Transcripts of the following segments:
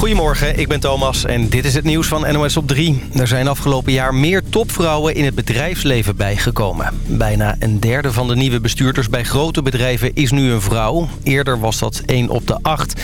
Goedemorgen, ik ben Thomas en dit is het nieuws van NOS op 3. Er zijn afgelopen jaar meer topvrouwen in het bedrijfsleven bijgekomen. Bijna een derde van de nieuwe bestuurders bij grote bedrijven is nu een vrouw. Eerder was dat 1 op de 8.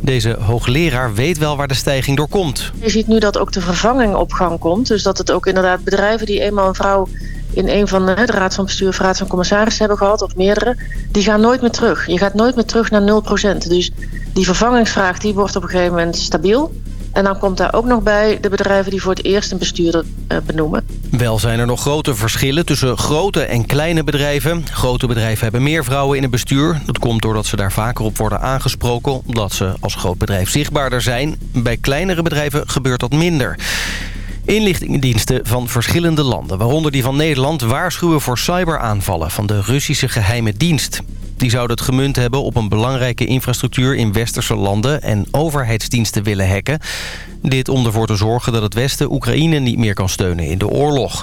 Deze hoogleraar weet wel waar de stijging door komt. Je ziet nu dat ook de vervanging op gang komt. Dus dat het ook inderdaad bedrijven die eenmaal een vrouw in een van de, raad van bestuur of raad van commissarissen hebben gehad, of meerdere, die gaan nooit meer terug. Je gaat nooit meer terug naar 0%. Dus die vervangingsvraag die wordt op een gegeven moment stabiel. En dan komt daar ook nog bij de bedrijven die voor het eerst een bestuurder uh, benoemen. Wel zijn er nog grote verschillen tussen grote en kleine bedrijven. Grote bedrijven hebben meer vrouwen in het bestuur. Dat komt doordat ze daar vaker op worden aangesproken... omdat ze als groot bedrijf zichtbaarder zijn. Bij kleinere bedrijven gebeurt dat minder. Inlichtingendiensten van verschillende landen, waaronder die van Nederland... waarschuwen voor cyberaanvallen van de Russische geheime dienst. Die zouden het gemunt hebben op een belangrijke infrastructuur in westerse landen... en overheidsdiensten willen hacken. Dit om ervoor te zorgen dat het Westen Oekraïne niet meer kan steunen in de oorlog.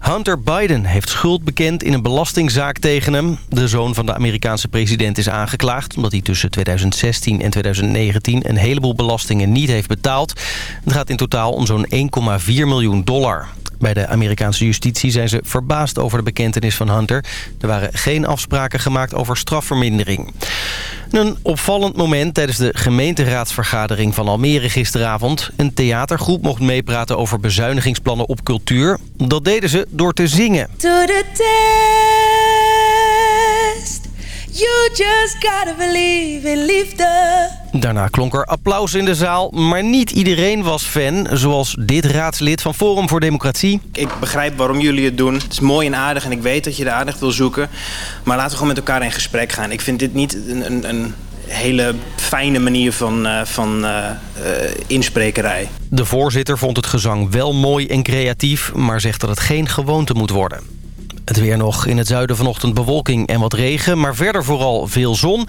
Hunter Biden heeft schuld bekend in een belastingzaak tegen hem. De zoon van de Amerikaanse president is aangeklaagd... omdat hij tussen 2016 en 2019 een heleboel belastingen niet heeft betaald. Het gaat in totaal om zo'n 1,4 miljoen dollar. Bij de Amerikaanse justitie zijn ze verbaasd over de bekentenis van Hunter. Er waren geen afspraken gemaakt over strafvermindering. Een opvallend moment tijdens de gemeenteraadsvergadering van Almere gisteravond. Een theatergroep mocht meepraten over bezuinigingsplannen op cultuur. Dat deden ze door te zingen. To the. You just gotta believe in liefde. Daarna klonk er applaus in de zaal, maar niet iedereen was fan. Zoals dit raadslid van Forum voor Democratie. Ik begrijp waarom jullie het doen. Het is mooi en aardig en ik weet dat je de aandacht wil zoeken. Maar laten we gewoon met elkaar in gesprek gaan. Ik vind dit niet een, een, een hele fijne manier van, uh, van uh, uh, insprekerij. De voorzitter vond het gezang wel mooi en creatief... maar zegt dat het geen gewoonte moet worden. Het weer nog in het zuiden vanochtend bewolking en wat regen... maar verder vooral veel zon.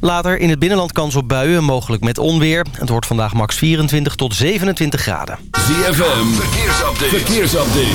Later in het binnenland kans op buien, mogelijk met onweer. Het wordt vandaag max 24 tot 27 graden. ZFM, verkeersupdate. verkeersupdate.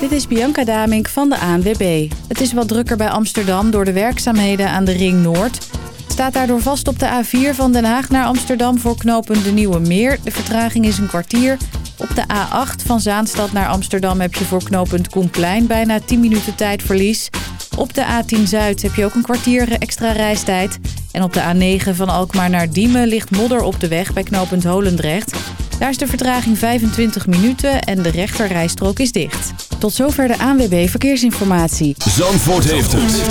Dit is Bianca Damink van de ANWB. Het is wat drukker bij Amsterdam door de werkzaamheden aan de Ring Noord... Staat daardoor vast op de A4 van Den Haag naar Amsterdam voor knopen de Nieuwe Meer. De vertraging is een kwartier. Op de A8 van Zaanstad naar Amsterdam heb je voor knooppunt Koenplein bijna 10 minuten tijdverlies. Op de A10 Zuid heb je ook een kwartier extra reistijd. En op de A9 van Alkmaar naar Diemen ligt modder op de weg bij knooppunt Holendrecht. Daar is de vertraging 25 minuten en de rechterrijstrook is dicht. Tot zover de ANWB Verkeersinformatie. Zandvoort heeft het.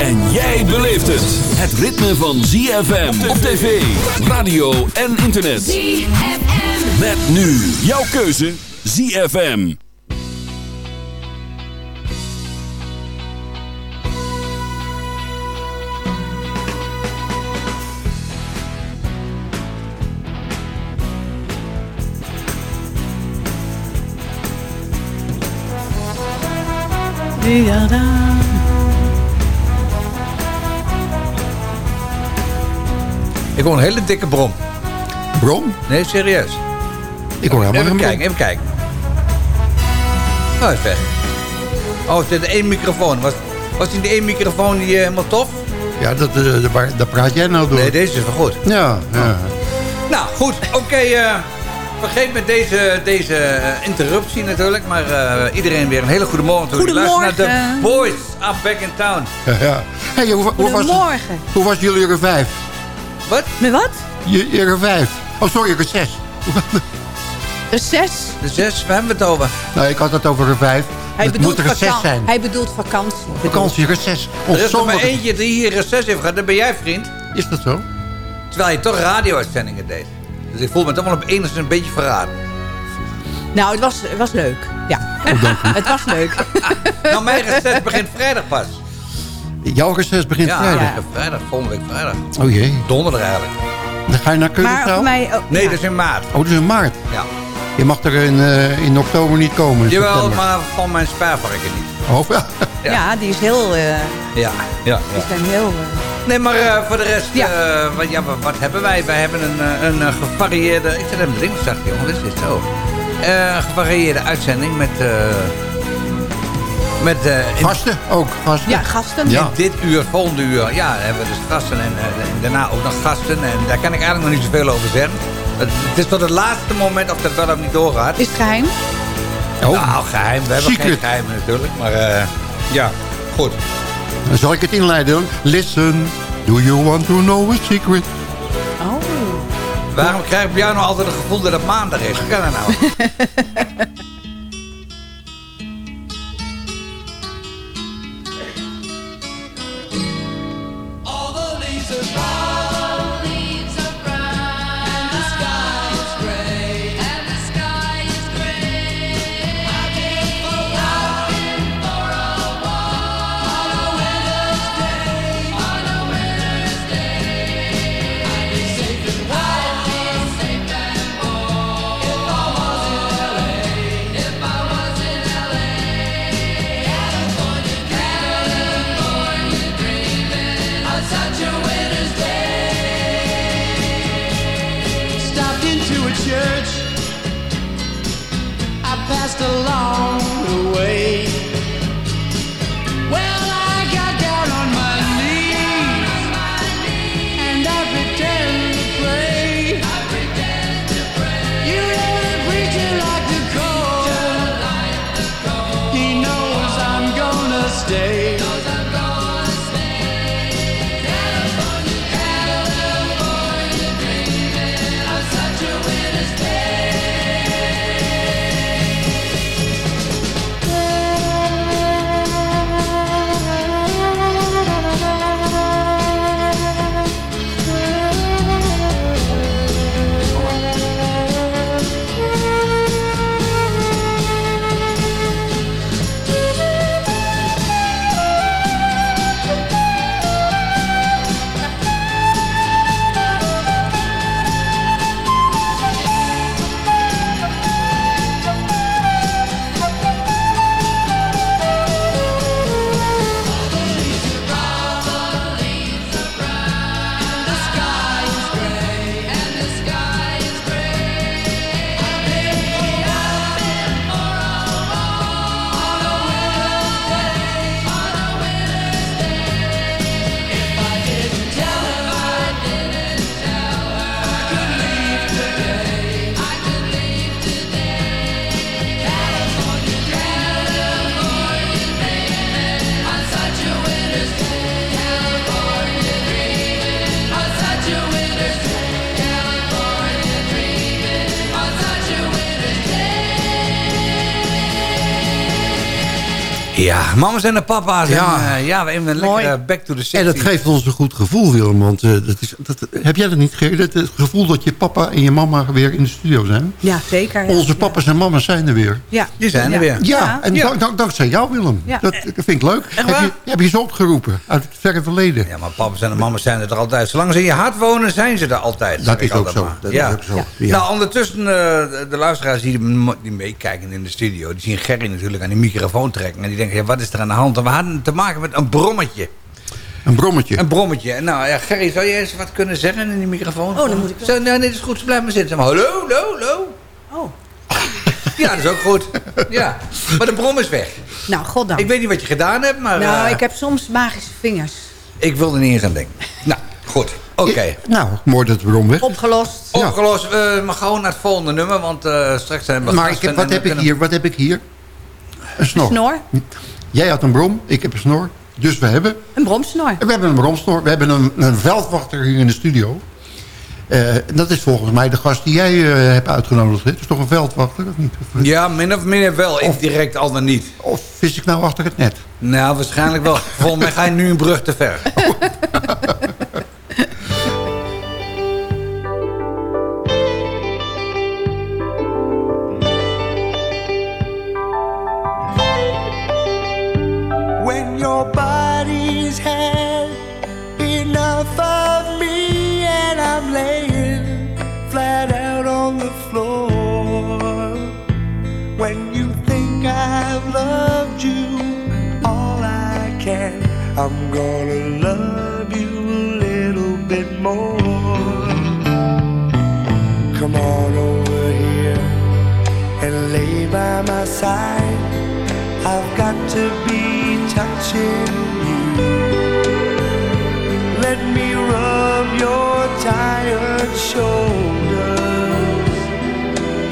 En jij beleeft het. Het ritme van ZFM op tv, radio en internet. ZFM. Met nu jouw keuze ZFM. Ik hoor een hele dikke brom. Brom? Nee, serieus. Ik hoor helemaal Even geen kijken, even kijken. Oh, hij is weg. Oh, het is één microfoon. Was, was die één microfoon die uh, helemaal tof? Ja, dat, uh, daar praat jij nou door. Nee, deze is wel goed. Ja, ja. Nou, goed. Oké, okay, uh, vergeet met deze, deze interruptie natuurlijk. Maar iedereen weer een hele goede morgen. Goedemorgen. Luister naar de Boys are back in town. Ja, ja. Hey, hoe, hoe, was, hoe was jullie er vijf? Wat? Met wat? Je, er vijf. Oh, sorry, er zes. De zes? De zes, we hebben het over. Nou, ik had het over er vijf. Hij het bedoelt moet er zes zijn. Hij bedoelt vakantie. Vakantie, reces. Er is er maar eentje die hier reces heeft gehad. Dat ben jij, vriend. Is dat zo? Terwijl je toch radio-uitzendingen deed. Dus ik voel me toch wel op enigszins een beetje verraden. Nou, het was, het was leuk. Ja, oh, het was leuk. nou, mijn reces begint vrijdag pas. Jouw reces begint ja, vrijdag? Ja, vrijdag. Volgende week vrijdag. Oh jee. Donderdag eigenlijk. Dan ga je naar Keukenvrouw? Maar mij ook, Nee, ja. dat is in maart. Oh, dat is in maart? Ja. Je mag er in, uh, in oktober niet komen. Jawel, september. maar van mijn spaarvarken niet. Oh, ja. Ja. ja, die is heel... Uh, ja, ja, ja. Die zijn heel... Uh... Nee, maar uh, voor de rest, ja. wat, ja, wat, wat, hebben wij? Wij hebben een, een, een gevarieerde... Ik zet even links achter, jongen, is dit zo? Een gevarieerde uitzending met... met gasten ook, gasten. Ja, gasten. Ja. In dit uur, volgende uur, ja, hebben we dus gasten en, en daarna ook nog gasten. En daar kan ik eigenlijk nog niet zoveel over zeggen. Het, het is tot het laatste moment of dat wel of niet doorgaat. Is het geheim? Oh. Nou, geheim. We hebben Secret. geen geheim natuurlijk. Maar eh, ja, goed. Dan zal ik het inleiden. Listen, do you want to know a secret? Oh. Waarom krijg ik bij jou nou altijd het gevoel dat het maandag is? Kan dat nou? Ja, mama's en de papa's. Ja. En, eh, ja, we hebben een lekkere back to the 60 En dat geeft ons een goed gevoel, Willem. Want eh, dat is, dat, heb jij dat niet gekregen? Het, gevoel dat je papa en je mama weer in de studio zijn? Ja, zeker. ja. Onze papa's en mama's zijn er weer. Ja. Die zijn er weer. Ja, en Ja. dank- dank- dankzij jou, Willem. Ja. Dat, vind ik leuk. Heb je, heb je ze opgeroepen uit het verre verleden? Ja, maar papa's en de mama's zijn er altijd. Zolang ze in je hart wonen, zijn ze er altijd. Dat is ook altijd zo. Dat ja. is ook zo. Ja. Nou, ondertussen, eh, de, de luisteraars die, die meekijken in de studio... die zien Gerry natuurlijk aan die microfoon trekken. En die denken, ja, wat is er aan de hand? En we hadden te maken met een brommetje. Een brommetje. Een brommetje. Nou ja, Gerry, zou je eens wat kunnen zeggen in die microfoon? Oh, dan moet ik wel- Zo, nee, nee, dat is goed. Ze blijven maar zitten. Zeg maar, hallo, hallo, hallo. Oh. Ja, dat is ook goed. Ja, maar de brom is weg. Nou, goddank. Ik weet niet wat je gedaan hebt, maar... nou, eh, ik heb soms magische vingers. ik wil er niet in gaan denken. Nou, goed. Oké. Nou, mooi dat de brom weg is. Opgelost. Ja. Opgelost. We maar gewoon naar het volgende nummer, want eh, straks zijn we Maar ik heb, wat, heb ik kunnen- hier, wat heb ik hier? Een snor. Snor. Jij had een brom, ik heb een snor. Dus we hebben, Een bromsnor. we hebben een bromsnor. We hebben een, een veldwachter hier in de studio. Eh, dat is volgens mij de gast die jij eh, hebt uitgenodigd. Het is toch een veldwachter, of niet? Of, Ja, min of meer wel. Indirect al dan niet. of vis ik nou achter het net? Nou, waarschijnlijk wel. Volgens mij ga je nu een brug te ver. your body's had enough of me and I'm laying flat out on the floor. When you think I've loved you all I can, I'm gonna love you a little bit more. Come on over here and lay by my side. I've got to be let me rub your tired shoulders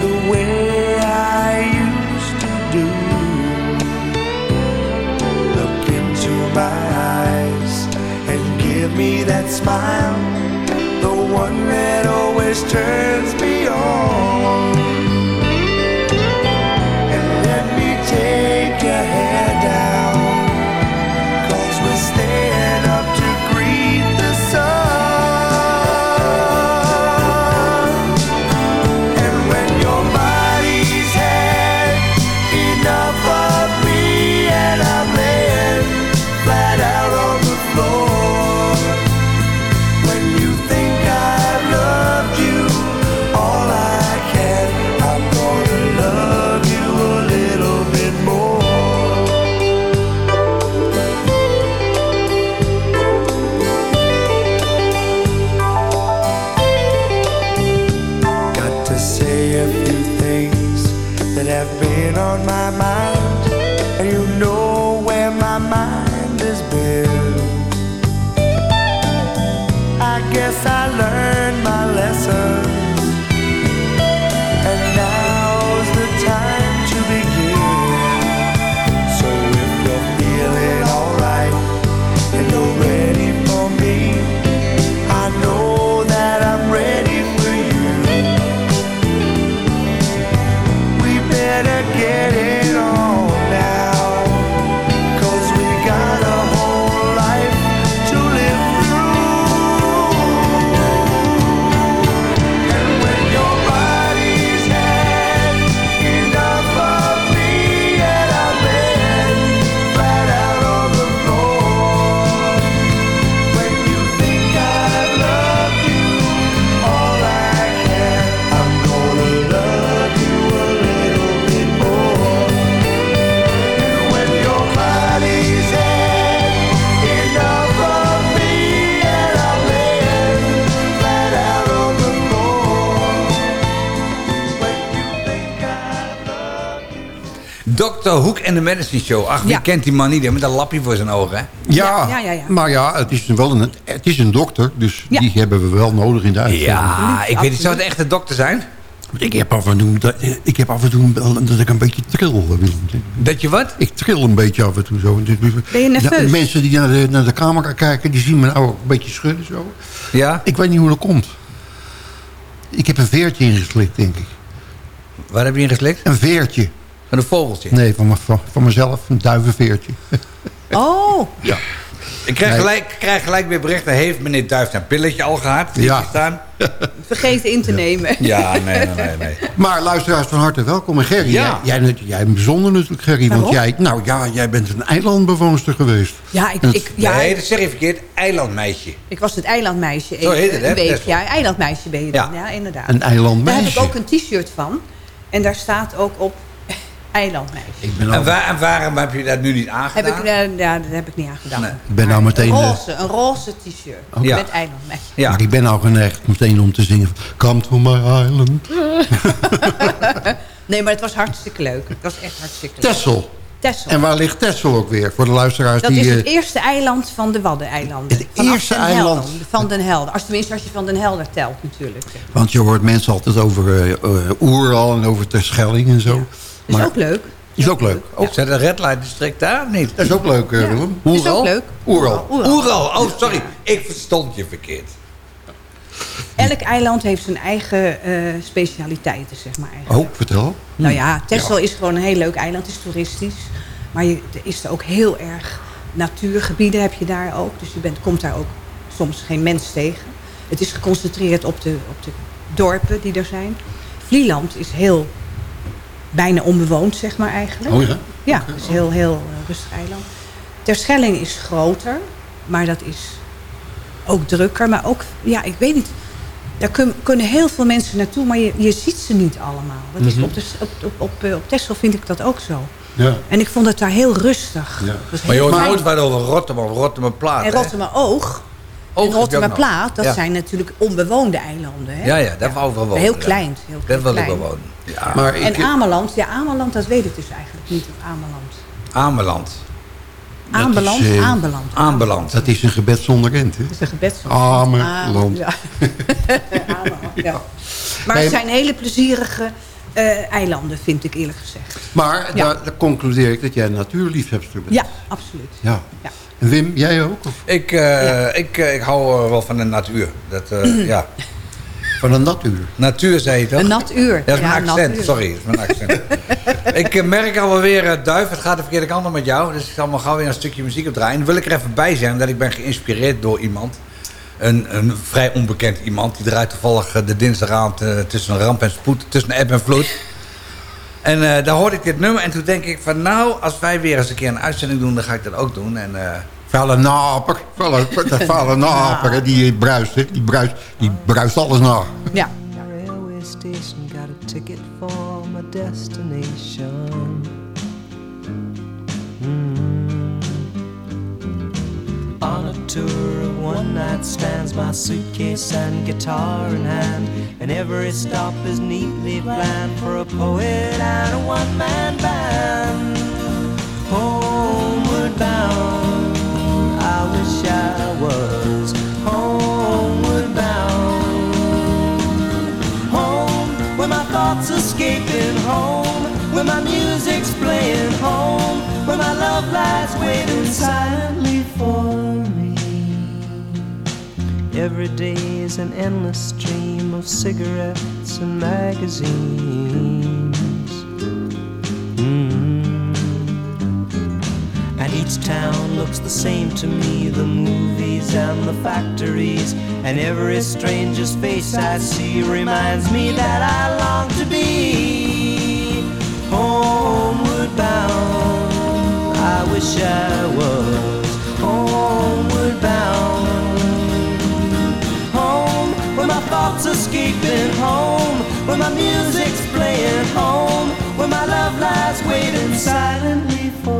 the way I used to do. Look into my eyes and give me that smile, the one that always turns me. En de Medicine Show. Ach, wie Ja. kent die man niet? Met een lapje voor zijn ogen, hè? Ja, Ja, ja, ja. maar ja, het is wel een, het is een dokter. Dus Ja. die hebben we wel nodig in de uitzending. Ja, ik weet niet, zou het echt een dokter zijn? Ik heb af en toe, dat, ik heb af en toe wel dat ik een beetje tril. Willem. Dat je wat? Ik tril een beetje af en toe zo. Ben je nerveus? De mensen die naar de, naar de camera kijken, die zien me nou ook een beetje schudden zo. Ja? Ik weet niet hoe dat komt. Ik heb een veertje ingeslikt, denk ik. Waar heb je in geslikt? Een veertje. Van een vogeltje. Nee, van, van, van mezelf. Een duivenveertje. Oh, Ik krijg, Nee. gelijk, ik krijg gelijk weer berichten. Heeft meneer Duif een pilletje al gehad? Ja. staan? vergeten in te nemen. Ja, nee, nee, nee. nee. Maar luisteraars van harte welkom. En Gerry, Ja. jij, jij, jij bent bijzonder natuurlijk, Gerry. Want jij, nou ja, jij bent een eilandbewoonster geweest. Ja, ik, ik, ja, nee, dat zeg je verkeerd. Eilandmeisje. ik was het eilandmeisje. Zo heet het, hè? Een week. Tessel. Ja, eilandmeisje ben je dan. Ja. Ja, inderdaad. Een Daar heb eilandmeisje. ik ook een t-shirt van. En daar staat ook op eilandmeisje. Ik ben En, waar, en waarom heb je dat nu niet Heb aangedaan? ik, eh, ja, dat heb ik niet aangedaan. Nee. ik ben nou meteen... Een eh, roze, een roze t-shirt. Ja. Met eilandmeisje. Ja. Maar ik ben al geneigd meteen om te zingen. Come to my island. Nee, maar het was hartstikke leuk. Het was echt hartstikke leuk. Texel. En waar ligt Texel ook weer? Voor de luisteraars Dat die... is eh, het eerste eiland van de Waddeneilanden. Het eerste Den eiland. Van Den Helder. Als, tenminste, als je van Den Helder telt natuurlijk. want je hoort mensen altijd over eh eh, Oeral en over Terschelling en zo. Dat is ook leuk. Is ook leuk. Oh, zet een red light district daar niet? Dat is ook leuk, eh, Willem. Is Oeral? ook leuk. Oeral. Oeral. Oh, sorry. Ik verstond je verkeerd. Elk eiland heeft zijn eigen eh, specialiteiten, zeg maar. Eigenlijk. Oh, vertel. Nou ja, Texel is gewoon een heel leuk eiland. Het is toeristisch. Maar je, er is er ook heel erg natuurgebieden heb je daar ook. Dus je bent, komt daar ook soms geen mens tegen. Het is geconcentreerd op de, op de dorpen die er zijn. Vlieland is heel bijna onbewoond, zeg maar eigenlijk. Oh ja? Ja, het is een heel, heel eh, rustig eiland. Terschelling is groter, maar dat is ook drukker. Maar ook, ja, ik weet niet. Daar kun- kunnen heel veel mensen naartoe, maar je, je ziet ze niet allemaal. Dat is op, de, op, op, op, eh, op Texel vind ik dat ook zo. Ja. En ik vond het daar heel rustig. Ja. Dat Maar je hoort wat over Rotterdam, Rotterdam Plaat. En? Rotterdam Oog. Oog en Rotterdam. Plaat, dat Ja. zijn natuurlijk onbewoonde eilanden. Hè? Ja, ja, daar wou ik wel wonen. Heel ja. klein. Heel Dat wil ik klein. wel wonen. Ja. Maar ik, En Ameland, ja, Ameland, dat weet ik dus eigenlijk niet, of Ameland. Aanbeland. Aanbeland, is, eh, aanbeland. Aanbeland. dat is een gebed zonder end, hè? Dat is een gebedsland. Ameland. Ja. Ameland, ja. Maar Nee, het zijn hele plezierige eh, eilanden, vind ik eerlijk gezegd. Maar Ja. daar, daar concludeer ik dat jij een natuurliefhebster bent. Ja, absoluut. ja. Ja. En Wim, jij ook? Of? Ik, eh, ik, ik hou wel van de natuur. Dat, eh, ja. Van een natuur. Natuur, zei je toch? Een nat uur. Dat is mijn Ja, accent, sorry. Dat is mijn accent. ik eh, merk alweer, eh, Duif, het gaat de verkeerde kant op met jou. Dus ik zal maar gauw weer een stukje muziek opdraaien. Dan wil ik er even bij zijn dat ik ben geïnspireerd door iemand. Een, een vrij onbekend iemand. Die draait toevallig eh, de dinsdagavond eh, tussen ramp en spoed, tussen eb en vloed. En eh, daar hoorde ik dit nummer en toen denk ik van nou, als wij weer eens een keer een uitzending doen, dan ga ik dat ook doen. En, eh, Vuile naper. Vuile, dat vuile naper, hè, die bruist, hè, die bruist, die bruist alles na. Ja. railway station, got a ticket for my destination. Mm. On a tour of one night stands, my suitcase and guitar in hand, and every stop is neatly planned for a poet and a one man band. Homeward bound, I wish I was homeward bound. Home where my thoughts escaping. Home where my music's playing. Home where my love lies waiting silently for me. Every day is an endless stream of cigarettes and magazines. Mm. And each town looks the same to me the movies and the factories. And every stranger's face I see reminds me that I long to be homeward bound. I wish I was homeward bound. Home where my thoughts escaping home, where my music's playing home, where my love lies waiting silently for.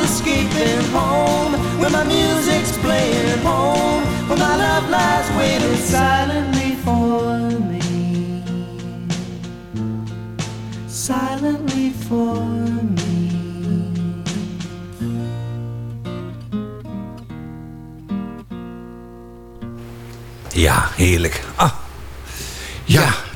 escaping home, where my music's playing home, where my love lies waiting silently for me. Silently for me. ja, heerlijk. Ah,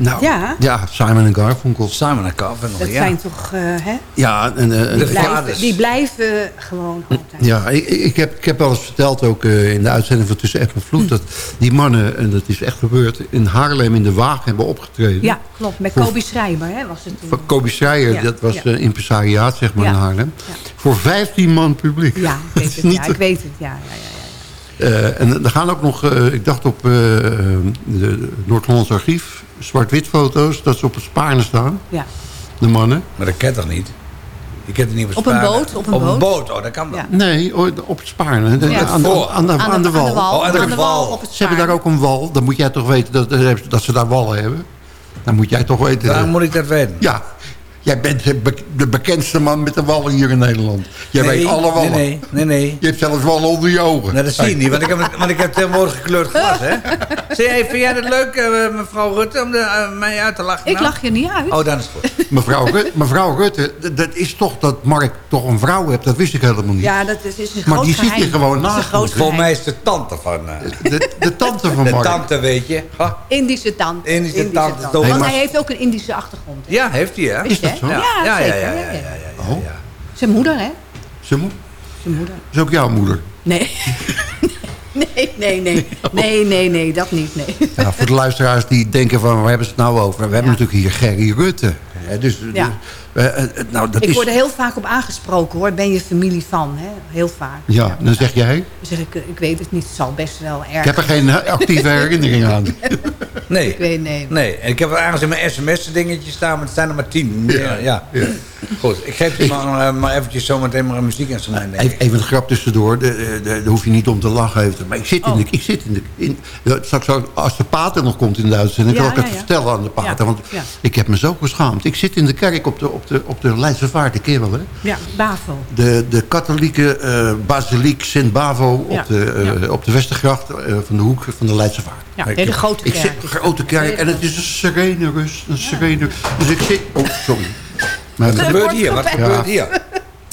nou, Ja. ja, Simon en Garfunkel. Simon en Garfunkel. Dat ja. zijn toch, eh, hè? Ja, en, eh, vaders. Blijven, die blijven gewoon altijd. ja ik, ik, heb, ik heb wel eens verteld, ook eh, in de uitzending van Tussen App en Vloed... dat die mannen, en dat is echt gebeurd, in Haarlem in de Waag hebben opgetreden. Ja, klopt. Met Voor- Kobe Schrijver, hè, was het toen. Van Kobe Ja, dat was ja. eh, impresariaat, zeg maar, Ja, in Haarlem. ja. Voor 15 man publiek. Ja, ik weet het. Niet Ja, te- ik weet het. Ja, ja, ja, ja. Eh, en er gaan ook nog, eh, ik dacht op eh, de Noord-Hollands archief... zwart-wit foto's, dat ze op het Spaarne staan, ja. de mannen. Maar dat kent toch niet? Je kent het niet Op een boot, op een op een boot. boot, oh, dat kan wel. Ja. Nee, oh, op het Spaarne. Ja. aan, de, aan, de, aan, de, wal. Oh, aan de wal. op het Ze hebben daar ook een wal. Dan moet jij toch weten dat, dat ze daar wallen hebben. Dan moet jij toch weten. Waarom moet ik dat weten? Ja, jij bent de, be- de bekendste man met de wallen hier in Nederland. Jij nee, weet alle wallen. Nee, nee, nee. nee. Je hebt zelfs wallen onder je ogen. Nou, dat zie je niet, want ik heb, want ik heb tegenwoordig gekleurd glas, hè? Zeg, hey, vind jij het leuk, eh, mevrouw Rutte, om de, eh, mij uit te lachen? Ik nou? lach je niet uit. Oh, dan is het goed. Mevrouw, Rut- mevrouw Rutte, dat is toch dat Mark toch een vrouw hebt. Dat wist ik helemaal niet. Ja, dat is, is een Maar groot die zit hier geheim. gewoon is een naast. Volgens mij is de tante van... eh, De, de tante van de Mark. tante, weet je. Ha? Indische tante. Indische tante, toch? Want Hey, maar- hij heeft ook een Indische achtergrond. hè? Ja, heeft hij, hè? Is dat zo? Ja, ja, zeker. ja, ja, Ja, Oh, Zijn moeder, hè? ze moet. Zijn moeder. is ook jouw moeder. Nee. nee, nee, nee. Nee, nee, nee, dat niet, nee. Voor de luisteraars die denken van, waar hebben ze het nou over? We hebben natuurlijk hier Gerry Rutte. Hè, dus, dus, nou, dat Ik is, word er heel vaak op aangesproken, hoor. Ben je familie van, hè? Heel vaak. Ja, dan zeg jij, Dan zeg ik, eh, ik weet het niet. Het zal best wel erg. ik heb er geen eh, actieve herinnering aan. Nee. Ik weet, nee. Nee, en ik heb er ergens in mijn sms-dingetje staan, maar het zijn er maar tien. Ja, ja. Ja. Goed, ik geef je maar, eh, maar eventjes zometeen maar een muziekinstrument. denk Even, ik. even een grap tussendoor. De, de, de- daar hoef je niet om te lachen. Even. Maar ik zit in de... Ik zit in de in, straks als de pater nog komt in de uitzending... Ja, kan ik het vertellen aan de pater. Ja, Want ja. ik heb me zo geschaamd. Ik zit in de kerk op de, op de, op de Leidse Vaart. De keer wel, hè? Ja, BAVO. De, de katholieke eh, basiliek Sint-Bavo op, Ja, de, eh, ja. op de Westergracht... eh, van de hoek van de Leidse Vaart. Ja, Ik- hele grote Ik kerk. zit een grote kerk en het is een serene rust. Een serene, dus ik zit... Oh, sorry. Maar Wat gebeurt hier? Wat Ja. gebeurt hier?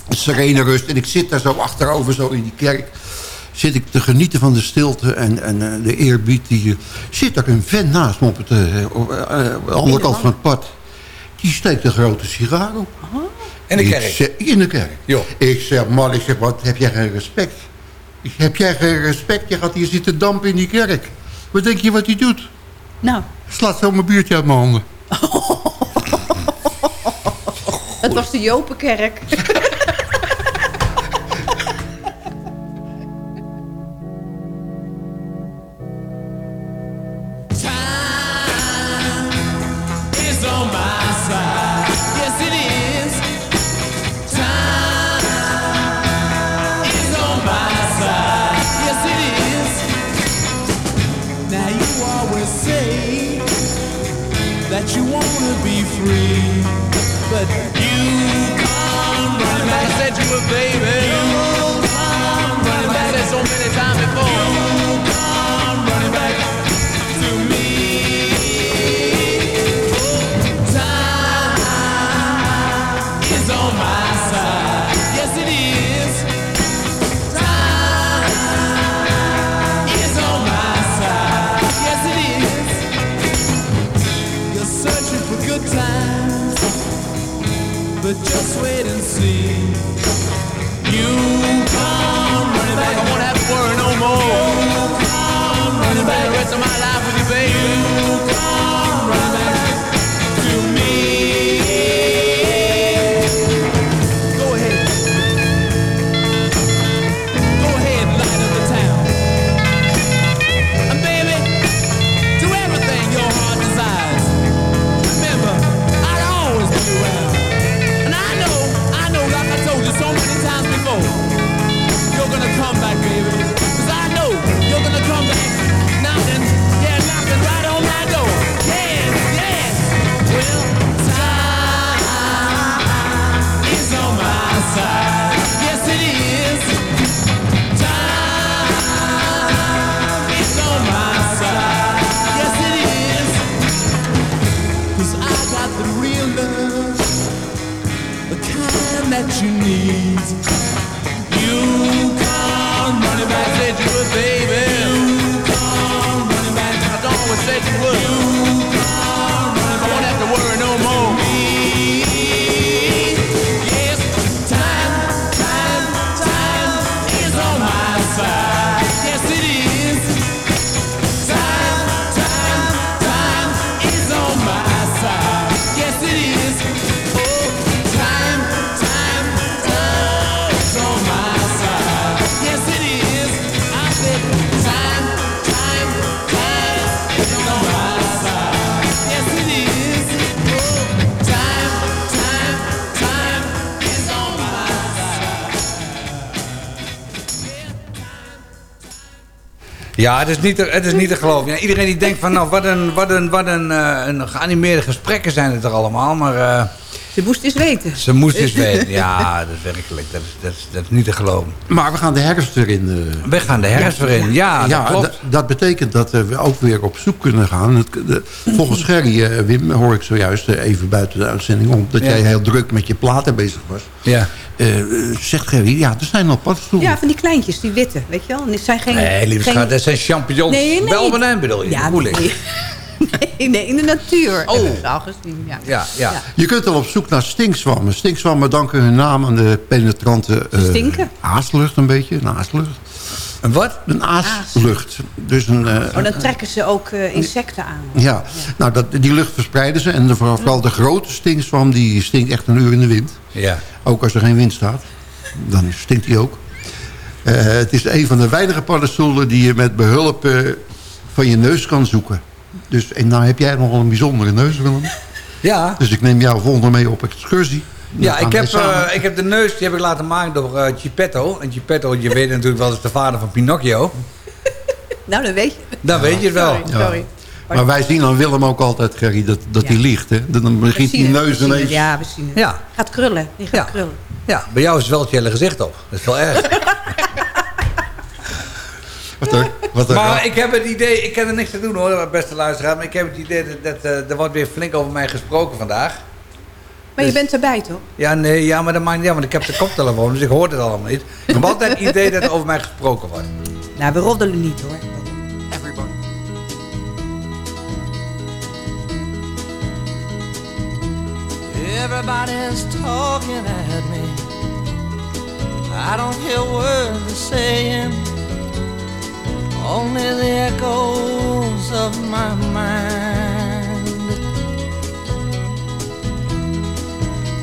een serene rust. En ik zit daar zo achterover, zo in die kerk. Zit ik te genieten van de stilte en, en eh, de eerbied. Die, zit er een vent naast me op, het, op, de andere kant van het pad. Die steekt een grote sigaar op. In de kerk. zeg- in de kerk. Ik zeg, man, ik zeg, wat heb jij geen respect? Ik, heb jij geen respect? Je gaat hier zitten dampen in die kerk. Wat denk je wat hij doet? Nou, Slaat zo mijn biertje uit mijn handen. het was de Jopenkerk. free, but you come running. I said you were baby. But just wait and see. You come running back. I won't have to worry no more. You come running back. The rest of my life with you, baby. You come Ja, het is niet te, het is niet te geloven. Ja, iedereen die denkt van, nou, wat een, wat een, wat een, eh, een geanimeerde gesprekken zijn het er allemaal. Maar eh, Ze moest eens weten. ze moest eens weten. Ja, dat is werkelijk. Dat is, dat is, dat is niet te geloven. Maar we gaan de herfst erin. eh, We gaan de herfst weer in. Ja, dat klopt. dat- betekent dat we ook weer op zoek kunnen gaan. Het, de, volgens Gerry, Wim, hoor ik zojuist even buiten de uitzending om... dat Ja. jij heel druk met je platen bezig was. Ja. Eh, zegt Gerry, ja, er zijn al paddenstoelen. Ja, van die kleintjes, die witte, weet je wel. En zijn geen... Nee, lieve geen... schat, dat zijn champignons. Nee, nee. Wel banaan bedoel je? Ja, ik. nee. nee, nee, in de natuur. Oh. Al gezien, ja. Ja, ja. Je kunt al op zoek naar stinkzwammen. Stinkzwammen danken hun naam aan de penetrante... eh, Stinken. aaslucht een beetje, een aaslucht. Een wat? Een aaslucht. Dus een, eh, Oh, dan trekken ze ook eh, insecten aan. Ja, nou dat, die lucht verspreiden ze. En de, vooral de grote stinkswam, die stinkt echt een uur in de wind. Ja. Ook als er geen wind staat. Dan stinkt die ook. Eh, het is een van de weinige paddenstoelen die je met behulp eh, van je neus kan zoeken. Dus en nou heb jij nogal een bijzondere neus, Willem. Ja. Dus ik neem jou volgende mee op excursie. Ja, ik heb, eh, ik heb de neus die heb ik laten maken door Geppetto. En Geppetto, je weet natuurlijk wel, is de vader van Pinocchio. Nou, dan weet je. Dan weet je het wel. Sorry, sorry. Maar wij zien aan Willem ook altijd, Gerry, dat, dat hij liegt. Hè? Dan begint die het, neus het. ineens... Ja, we zien het. Ja. Gaat krullen. Die gaat Ja. krullen. Ja, bij jou is wel het hele gezicht op. Dat is wel erg. Wat er, wat er Maar ik heb het idee, ik kan er niks aan doen hoor, beste luisteraar. Maar ik heb het idee dat, dat eh, er wordt weer flink over mij gesproken vandaag. Maar je Dus- bent erbij, toch? Ja, nee, ja, maar dat maakt niet uit, want ik heb de koptelefoon, dus ik hoor het allemaal niet. Ik heb altijd het idee dat er over mij gesproken wordt. Nou, we roddelen niet, hoor. Everybody's talking at me. I don't hear words they're saying, only the echoes of my mind.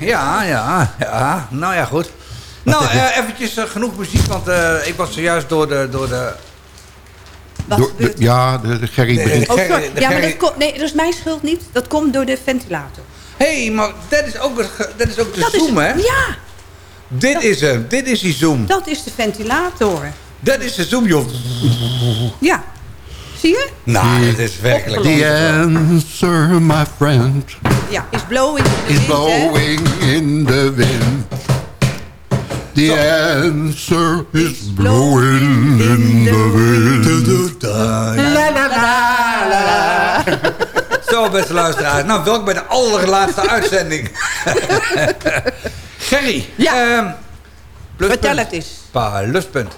Ja, ja, ja. Nou ja, goed. Nou, eh, eventjes eh, genoeg muziek, want eh, ik was zojuist door de... Door de Wat Door- de- gebeurt ja, de, de Gerry begint... Oh, sorry. Ja, maar dat, komt- nee, dat is mijn schuld niet. Dat komt door de ventilator. Hé, hey, maar dat is ook, dat is ook de Dat zoom, is, hè? Ja, Dit is hem. Dit is die zoom. dat is de ventilator. Dat is de zoom, joh. Ja. Zie je? Nou, dat is werkelijk... The answer, my friend, Ja, is blowing. is Wind, hè? blowing in the wind. The answer is blowing in the wind. La, la, la, la. Zo, beste luisteraars. Nou, welkom bij de allerlaatste uitzending. Gerry. Ja. ehm. Vertel het eens. Pa, lustpunt.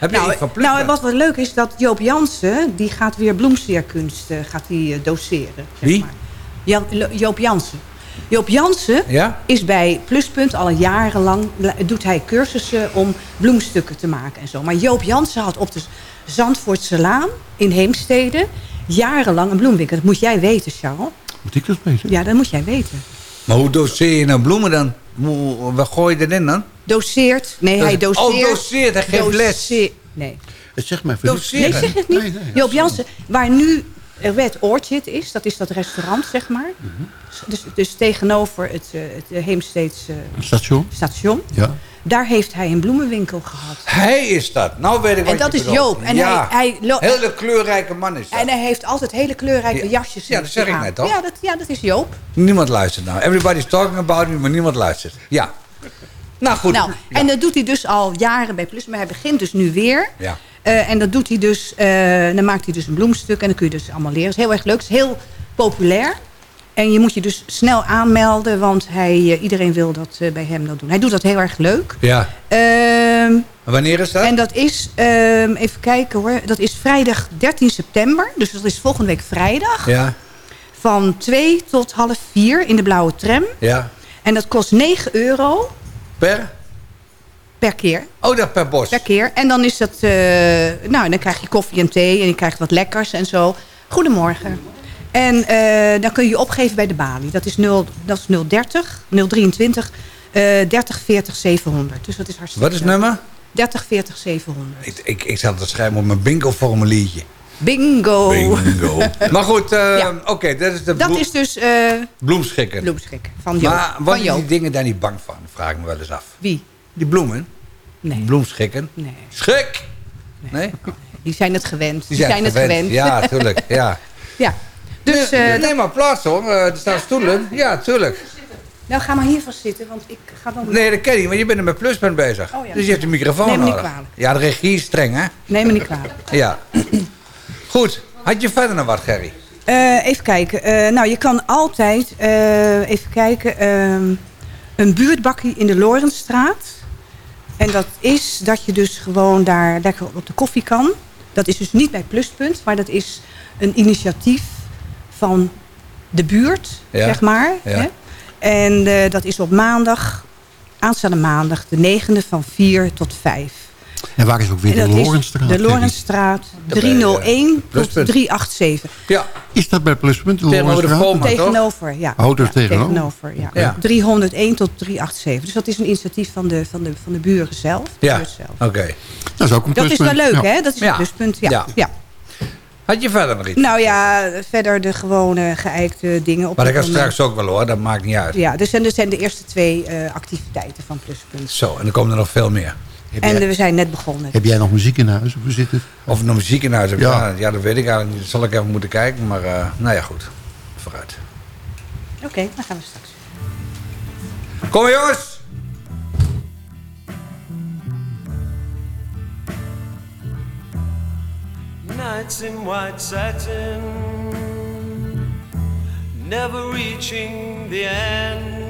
Heb je Nou, iets van pluspunt? nou, wat wel leuk is, dat Joop Jansen... die gaat weer bloemsierkunst eh, gaat die, eh, doseren. Zeg Wie? Maar. Joop Jansen. Joop Jansen Ja? is bij Pluspunt al jarenlang... la- doet hij cursussen om bloemstukken te maken en zo. Maar Joop Jansen had op de Zandvoortse Laan in Heemstede... jarenlang een bloemwinkel. Dat moet jij weten, Charles. Moet ik dat weten? Ja, dat moet jij weten. Maar hoe doseer je nou bloemen dan? Wat gooi je erin dan? Doseert. Nee, hij doseert. Oh, doseert. Hij geeft les. Nee. Het zegt mij even niks. Doseren. Nee, zeg het niet. Nee, nee, Joop Jansen, waar nu Red Orchid is, dat is dat restaurant, zeg maar. Mhm. dus, dus tegenover het, eh, het Heemsteeds eh, Station? station. Ja. Daar heeft hij een bloemenwinkel gehad. Hij is dat. Nou weet ik wat En dat je is bedoelt. Joop. En ja. hij, hij Hele kleurrijke man is dat. en hij heeft altijd hele kleurrijke Ja. jasjes. Ja, dat zeg ik net, toch? Ja, dat, ja, dat is Joop. Niemand luistert nou. Everybody's talking about me, maar niemand luistert. Ja. Nou goed. Nou, Ja. En dat doet hij dus al jaren bij Plus. Maar hij begint dus nu weer. Ja. Eh, en dat doet hij dus, eh, dan maakt hij dus een bloemstuk en dan kun je dus allemaal leren. Het is heel erg leuk, het is heel populair. En je moet je dus snel aanmelden, want hij, eh, iedereen wil dat bij hem dat doen. Hij doet dat heel erg leuk. Ja. Ehm, Wanneer is dat? en dat is, ehm, even kijken hoor, dat is vrijdag 13 september. Dus dat is volgende week vrijdag. Ja. Van 2 tot half 4 in de blauwe tram. Ja. En dat kost 9 euro Per? per keer. Oh, dat per bos. Per keer. En dan is dat, eh, nou, dan krijg je koffie en thee en je krijgt wat lekkers en zo. Goedemorgen. En eh, dan kun je je opgeven bij de balie. Dat is, 0, dat is 030, 023, eh 30 40 700. Dus dat is hartstikke Wat is het nummer? 30 40 700. Ik, ik, ik zat te schrijven op mijn bingo-formuliertje. Bingo. Bingo. maar goed, eh, Ja. oké, dat is de Dat is dus bloemschikken. bloemschik van Joop. Maar van worden Joop. die dingen daar niet bang van? Vraag ik me wel eens af. Wie? Die bloemen? Nee. Bloemschikken? Nee. Schik! Nee? Die zijn het gewend. Die, zijn, het gewend. Ja, tuurlijk. Ja. ja. Dus, nee, eh, neem maar plaats hoor. Eh, Er staan stoelen. Ja, tuurlijk. nou ga maar hier vast zitten, want ik ga dan... Nee, dat ken ik, want je bent er met pluspunt bezig. Oh ja. Dus je hebt de microfoon Neem me niet nodig. kwalijk. Ja, de regie is streng, hè? Neem me niet kwalijk. Ja. Goed. Had je verder nog wat, Gerry? Eh, even kijken. Eh, nou, je kan altijd, eh, even kijken, ehm, een buurtbakkie in de Lorenstraat. En dat is dat je dus gewoon daar lekker op de koffie kan. Dat is dus niet bij Pluspunt, maar dat is een initiatief van de buurt, Ja, zeg maar. ja. Hè? En dat is op maandag, aanstaande maandag, de negende van 4 tot 5. En waar is ook weer de dat Lorenstraat? De? Lorenstraat bij, eh, 301 tot Pluspunt. 387. Ja. Is dat bij Pluspunt, de Tegenover de toch? Tegenover, ja. Oh, dus ja, tegenover. tegenover, ja. Ja. 301 tot 387. Dus dat is een initiatief van de, van de, van de buren zelf. de Ja, oké. Dat is ook een Dat is pluspunt. wel leuk, Ja. hè? Dat is Ja. een pluspunt, ja. Ja. ja. Had je verder nog iets? Nou ja, verder de gewone geëikte dingen. Op maar heb moment. straks ook wel hoor, dat maakt niet uit. Ja, dus en er zijn de eerste twee eh, activiteiten van Pluspunt. Zo, en er komen er nog veel meer. Heb, En jij, we zijn net begonnen. heb jij nog muziek in huis? Of hoe zit het? Of nog muziek in huis heb. Ja. Ja. ja, dat weet ik eigenlijk niet. Dat zal ik even moeten kijken. Maar eh, nou ja, goed. Vooruit. Oké, dan gaan we straks. Kom maar, jongens! Nights in white satin, never reaching the end.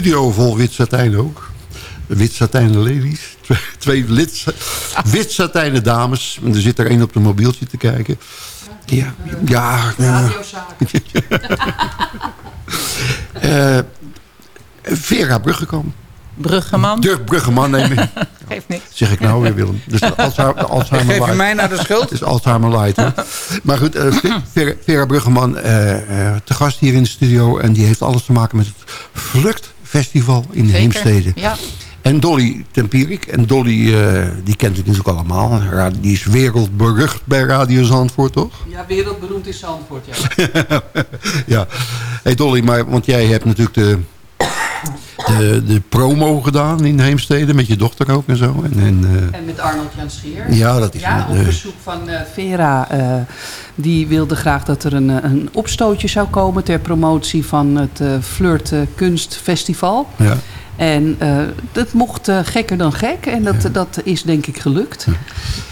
Studio vol wit satijn ook. Wit satijnen ladies. Twee, twee lid, wit satijnen dames. En er zit er één op de mobieltje te kijken. Ja, ja. ja. Eh, Vera Bruggekamp. Bruggeman. Dirk Bruggeman, neem ik. Geeft niks. Zeg ik nou weer, Willem. Dus de Alzheimer, Alzheimer Geef je light. mij nou de schuld? Het is Alzheimer light. Hè? Maar goed, eh, Vera, Vera Bruggeman eh, eh, te gast hier in de studio. En die heeft alles te maken met het Flukt Festival in Zeker. Heemstede. Ja. En Dolly Tempierik. En Dolly, eh, die kent u natuurlijk allemaal. Die is wereldberucht bij Radio Zandvoort, toch? Ja, wereldberoemd is Zandvoort, ja. ja. Hey Dolly, maar, want jij hebt natuurlijk de, de, de promo gedaan in Heemstede. Met je dochter ook en zo. En, en, eh, En met Arnold Jan Scheer. Ja, dat is Ja, een, op verzoek van eh, Vera. eh, die wilde graag dat er een, een opstootje zou komen... ter promotie van het eh, Flirt Kunstfestival. ja. En eh, dat mocht gekker dan gek. En dat, dat is denk ik gelukt.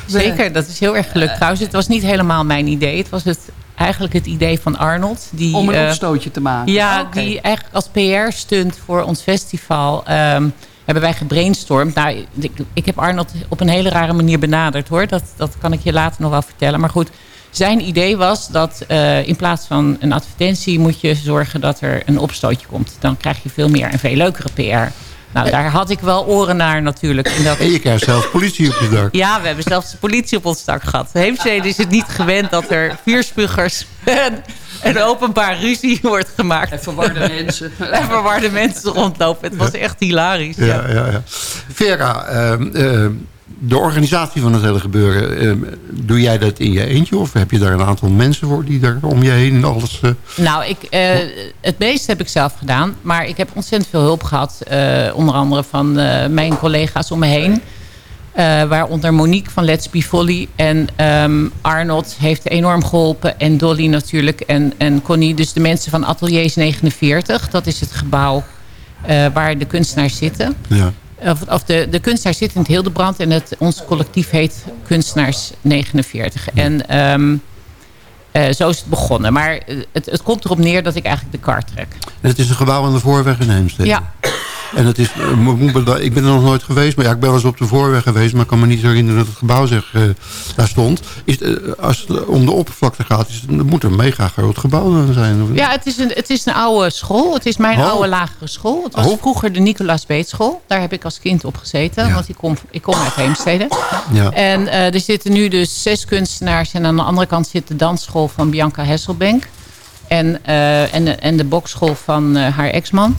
Zeker, dat is heel erg gelukt. Trouwens, het was niet helemaal mijn idee. Het was het, eigenlijk het idee van Arnold. Die, Om een eh, opstootje te maken. Ja, Oké. die eigenlijk als PR-stunt voor ons festival ehm, hebben wij gebrainstormd. Nou, ik, ik heb Arnold op een hele rare manier benaderd hoor. Dat, dat kan ik je later nog wel vertellen. Maar goed, zijn idee was dat eh, in plaats van een advertentie moet je zorgen dat er een opstootje komt. Dan krijg je veel meer en veel leukere PR. Nou, daar had ik wel oren naar natuurlijk. En dat, En je krijgt zelfs politie op je dak. ja, we hebben zelfs de politie op ons dak gehad. Heemstede is het niet gewend dat er vuurspuggers en, en openbaar ruzie wordt gemaakt. En verwarde mensen. En verwarde mensen rondlopen. Het was echt hilarisch. Ja. Ja, ja, ja. Vera, ehm, ehm, de organisatie van het hele gebeuren... ehm, doe jij dat in je eentje? Of heb je daar een aantal mensen voor die daar om je heen alles... eh, Nou, ik, eh, het meeste heb ik zelf gedaan. Maar ik heb ontzettend veel hulp gehad. eh, onder andere van mijn collega's om me heen. Waaronder Monique van Let's Be Volley. En ehm, Arnold heeft enorm geholpen. En Dolly natuurlijk. En, en Connie. Dus de mensen van Ateliers 49. Dat is het gebouw waar de kunstenaars zitten. ja. Of, of de, de kunstenaars zitten in het Hildebrand. En het, ons collectief heet Kunstenaars 49. En ehm, eh, zo is het begonnen. Maar eh, het, het komt erop neer dat ik eigenlijk de kar trek. En het is een gebouw aan de voorweg in Heemstede. Ja. En het is, eh, ik ben er nog nooit geweest, maar ja, ik ben wel eens op de voorweg geweest, maar ik kan me niet herinneren dat het gebouw zeg, daar stond. Is, als het om de oppervlakte gaat, is het, moet een mega groot gebouw dan zijn. of? Ja, het is, een, het is een oude school. Het is mijn Oh. oude lagere school. Het was Oh. vroeger de Nicolaas Beetschool. Daar heb ik als kind op gezeten. Ja. Want ik kom, ik kom uit Heemstede. Ja. En er zitten nu dus zes kunstenaars. En aan de andere kant zit de dansschool van Bianca Hesselbank. En, eh, en, de, en de bokschool van eh, haar ex-man.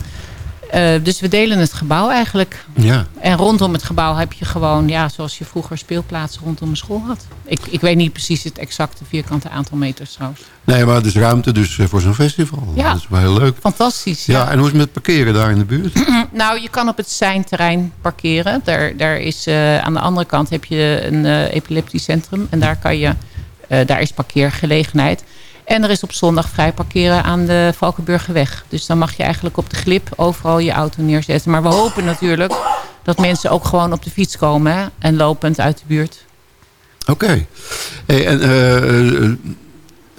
Eh, dus we delen het gebouw eigenlijk. ja. En rondom het gebouw heb je gewoon, ja, zoals je vroeger speelplaatsen rondom een school had. Ik, ik weet niet precies het exacte vierkante aantal meters trouwens. Nee, maar is ruimte dus voor zo'n festival. Ja. Dat is wel heel leuk. Fantastisch. Ja. Ja. en hoe is het met parkeren daar in de buurt? Nou, je kan op het Seinterrein parkeren. Daar, daar is, aan de andere kant heb je een eh epileptisch centrum. En daar, kan je, daar is parkeergelegenheid. En er is op zondag vrij parkeren aan de Valkenburgerweg. Dus dan mag je eigenlijk op de glip overal je auto neerzetten. Maar we hopen natuurlijk dat mensen ook gewoon op de fiets komen. Hè, en lopend uit de buurt. Oké. Hey, en eh, eh,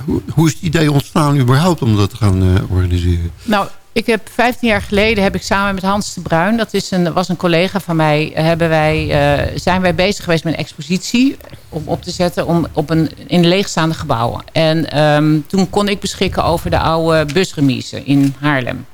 hoe, hoe is het idee ontstaan überhaupt om dat te gaan eh, organiseren? Nou, ik heb 15 jaar geleden heb ik samen met Hans de Bruin, dat is een, was een collega van mij, hebben wij, eh, zijn wij bezig geweest met een expositie om op te zetten om, op een, in leegstaande gebouwen. En ehm, toen kon ik beschikken over de oude busremise in Haarlem.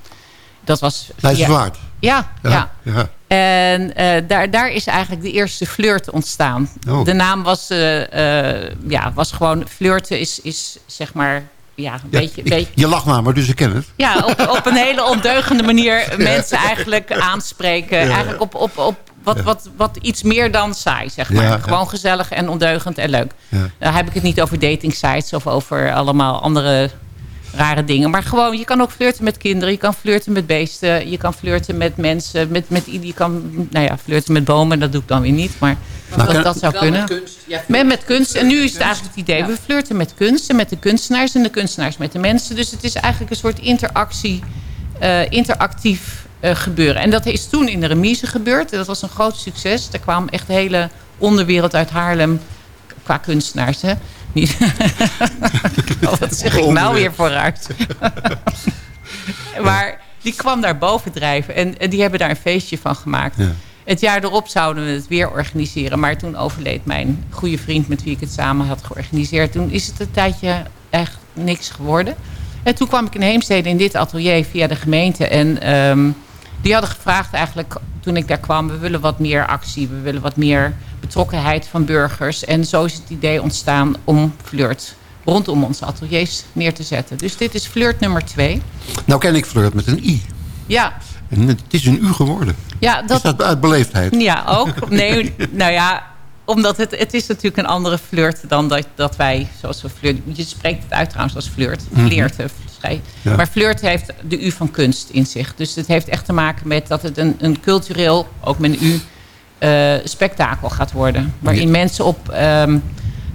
Dat was... Leidse ja, ja, ja. ja. En eh, daar, daar is eigenlijk de eerste flirt ontstaan. Oh. De naam was, eh, ja, was gewoon... Flirten is, is zeg maar... Ja, een Ja, beetje, ik- beetje, je lacht maar, maar dus ik ken het. ja, op, op een hele ondeugende manier mensen eigenlijk aanspreken. Eigenlijk op, op, op wat, wat, wat iets meer dan saai, zeg maar. Gewoon gezellig en ondeugend en leuk. Ja. Dan heb ik het niet over dating sites of over allemaal andere rare dingen. Maar gewoon, je kan ook flirten met kinderen. Je kan flirten met beesten. Je kan flirten met mensen. Met, met, je kan, nou ja, flirten met bomen. Dat doe ik dan weer niet. Maar Nou, dat, zou kunnen. met kunst. Ja, Met, met kunst. En nu is het eigenlijk het idee. We flirten met kunst en met de kunstenaars. En de kunstenaars met de mensen. Dus het is eigenlijk een soort interactie. eh, interactief eh, gebeuren. En dat is toen in de remise gebeurd. Dat was een groot succes. Er kwam echt de hele onderwereld uit Haarlem. Qua kunstenaars, hè. Niet- Oh, wat zeg ik nou weer vooruit? maar die kwam daar boven drijven. En, en die hebben daar een feestje van gemaakt. Ja. Het jaar erop zouden we het weer organiseren. Maar toen overleed mijn goede vriend met wie ik het samen had georganiseerd. Toen is het een tijdje echt niks geworden. En toen kwam ik in Heemstede in dit atelier via de gemeente. En ehm, die hadden gevraagd eigenlijk toen ik daar kwam... we willen wat meer actie, we willen wat meer betrokkenheid van burgers. En zo is het idee ontstaan om Flirt rondom onze ateliers neer te zetten. Dus dit is Flirt nummer twee. Nou ken ik flirt met een i. Ja, En het is een u geworden. ja Is dat, dat uit beleefdheid? Ja, ook. Nee, nou ja, omdat het, het is natuurlijk een andere flirt dan dat, dat wij, zoals we flirten. Je spreekt het uit trouwens als flirt. Mhm. Flirten. Ja. Maar flirt heeft de U van kunst in zich. Dus het heeft echt te maken met dat het een, een cultureel, ook met een U, eh, spektakel gaat worden. Waarin mensen op, ehm,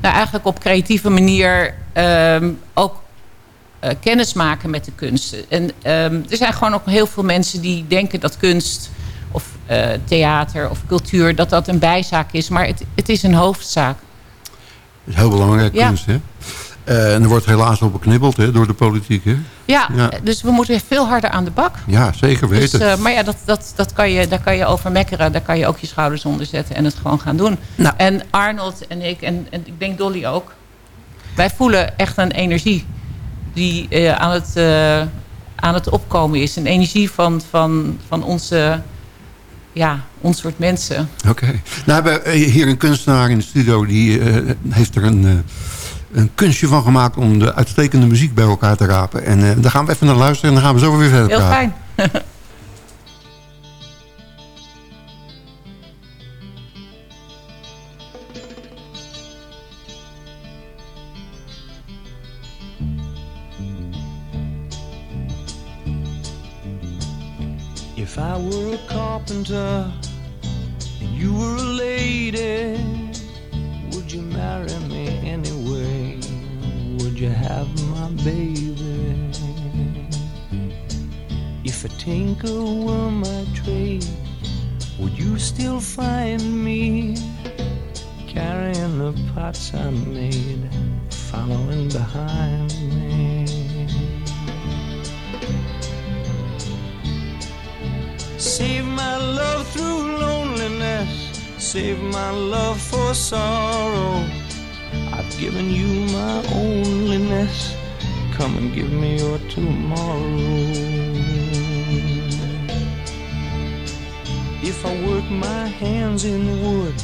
nou eigenlijk op creatieve manier ehm, ook kennis maken met de kunst. En ehm, er zijn gewoon ook heel veel mensen die denken dat kunst of eh, theater of cultuur, dat dat een bijzaak is. Maar het, het is een hoofdzaak. Dat is heel belangrijk Ja. kunst, hè? Eh, en er wordt helaas op beknibbeld hè, door de politiek, hè? Ja, Ja. dus we moeten veel harder aan de bak. Ja, zeker Dus, weten. eh, maar ja, dat, dat, dat kan je, daar kan je over mekkeren. Daar kan je ook je schouders onder zetten en het gewoon gaan doen. Nou. En Arnold en ik, en, en ik denk Dolly ook. Wij voelen echt een energie die eh, aan, het, eh, aan het opkomen is. Een energie van, van, van onze, ja, ons soort mensen. Oké. Nou, we hebben eh, hier een kunstenaar in de studio... die heeft er een, een kunstje van gemaakt... om de uitstekende muziek bij elkaar te rapen. En daar gaan we even naar luisteren... en dan gaan we zo weer verder Heel praten. fijn. carpenter and you were a lady, would you marry me anyway? Would you have my baby? If a tinker were my trade, would you still find me carrying the pots I made, following behind me? Save my love through loneliness. Save my love for sorrow. I've given you my onlyness. Come and give me your tomorrow. If I work my hands in wood,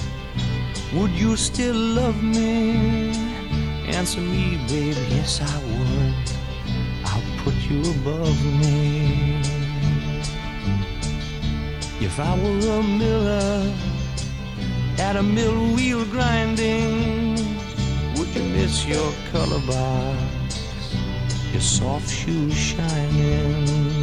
would you still love me? Answer me, baby, yes I would. I'll put you above me. If I were a miller at a mill wheel grinding, would you miss your color box, your soft shoes shining?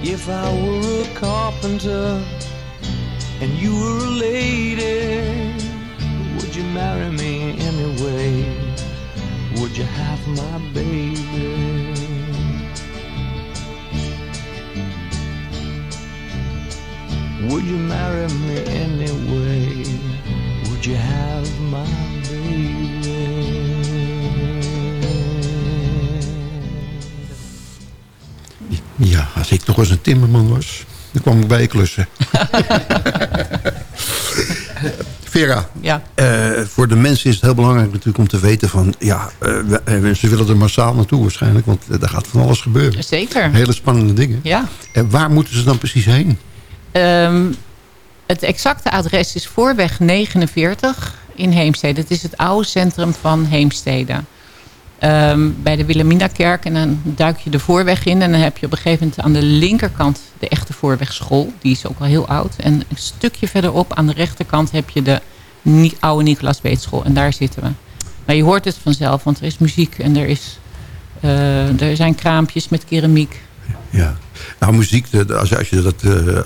If I were a carpenter and you were a lady, would you marry me anyway? Would you have my baby? Would you marry me anyway? Would you have my Ja, als ik toch eens een timmerman was... dan kwam ik bij je klussen. Vera, Ja. eh, voor de mensen is het heel belangrijk natuurlijk om te weten van... ja, eh, we- eh, ze willen er massaal naartoe waarschijnlijk... want daar gaat van alles gebeuren. Zeker. Hele spannende dingen. Ja. En waar moeten ze dan precies heen? Ehm, het exacte adres is Voorweg 49 in Heemstede. Het is het oude centrum van Heemstede. Ehm, bij de Wilhelminakerk. En dan duik je de voorweg in. En dan heb je op een gegeven moment aan de linkerkant de echte voorwegschool. Die is ook al heel oud. En een stukje verderop aan de rechterkant heb je de oude Nicolaas Beetschool. En daar zitten we. Maar je hoort het vanzelf, want er is muziek en er, is, eh, er zijn kraampjes met keramiek. Ja. Nou, muziek, als, je- als, je dat, eh,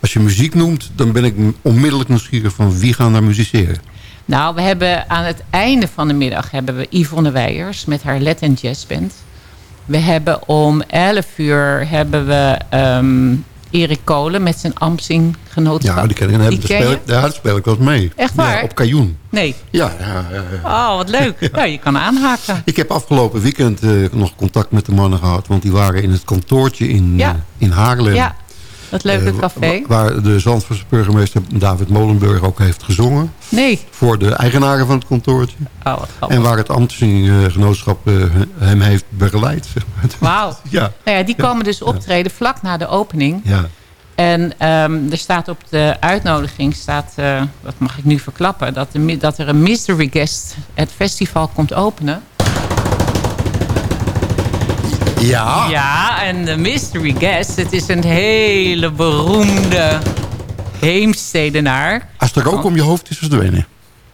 als je muziek noemt... dan ben ik onmiddellijk nieuwsgierig van wie gaan daar musiceren. Nou, we hebben aan het einde van de middag hebben we Yvonne Weijers met haar Let Jazz Band. We hebben om 11 uur hebben we ehm, Erik Kolen met zijn Amsing genootschap. Ja, die ken ik. Die speel, daar speel ik wel eens mee. Echt waar? Ja, op Kajoen. Nee. Ja, ja. Oh, wat leuk. Ja. je kan aanhaken. Ik heb afgelopen weekend eh, nog contact met de mannen gehad. Want die waren in het kantoortje in, eh, in Haarlem. Ja, dat leuke Eh, café. wa- Waar de Zandvoortse burgemeester David Molenburg ook heeft gezongen. Nee. Voor de eigenaren van het kantoortje. Oh, wat grappig. En waar het Amtsing-genootschap eh, hem heeft begeleid. zeg maar. Wauw. Ja. Nou ja, die komen dus optreden vlak na de opening. Ja. En ehm, er staat op de uitnodiging, staat, eh, dat mag ik nu verklappen... Dat, de, dat er een mystery guest het festival komt openen. Ja. Ja, en de mystery guest, het is een hele beroemde heemstedenaar. Als de rook om je hoofd is verdwenen.